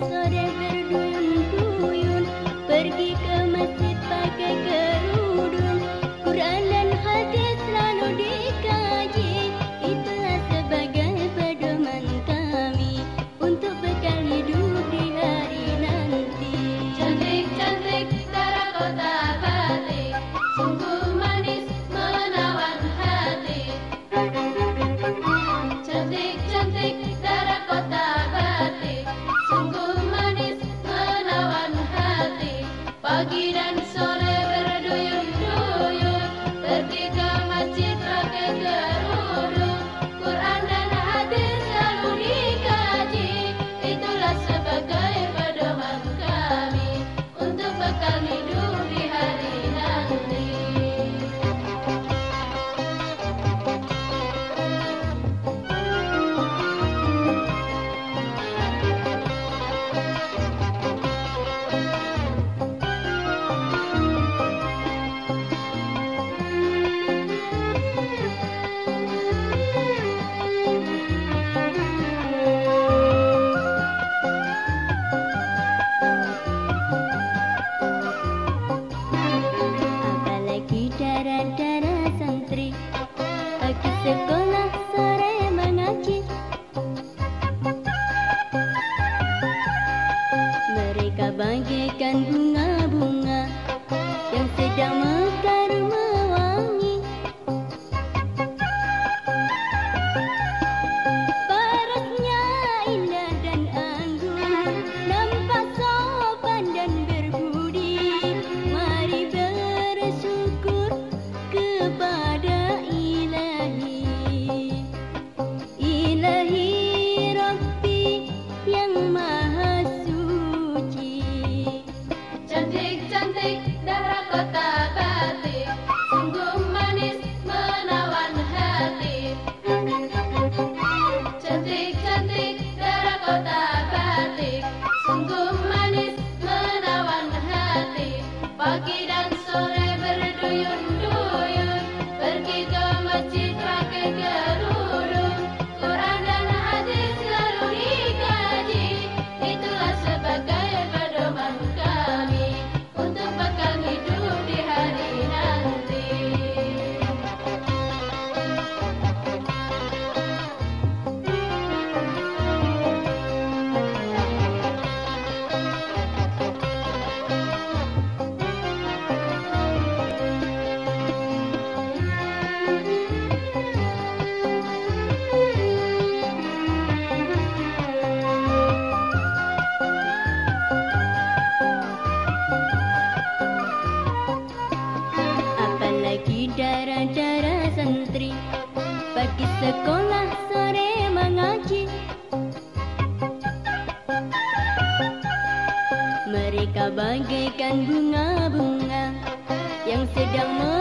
Sorry, Rocky santri Pagi sekolah sore mengaji. Mereka bagaikan bunga-bunga Yang sedang mengaji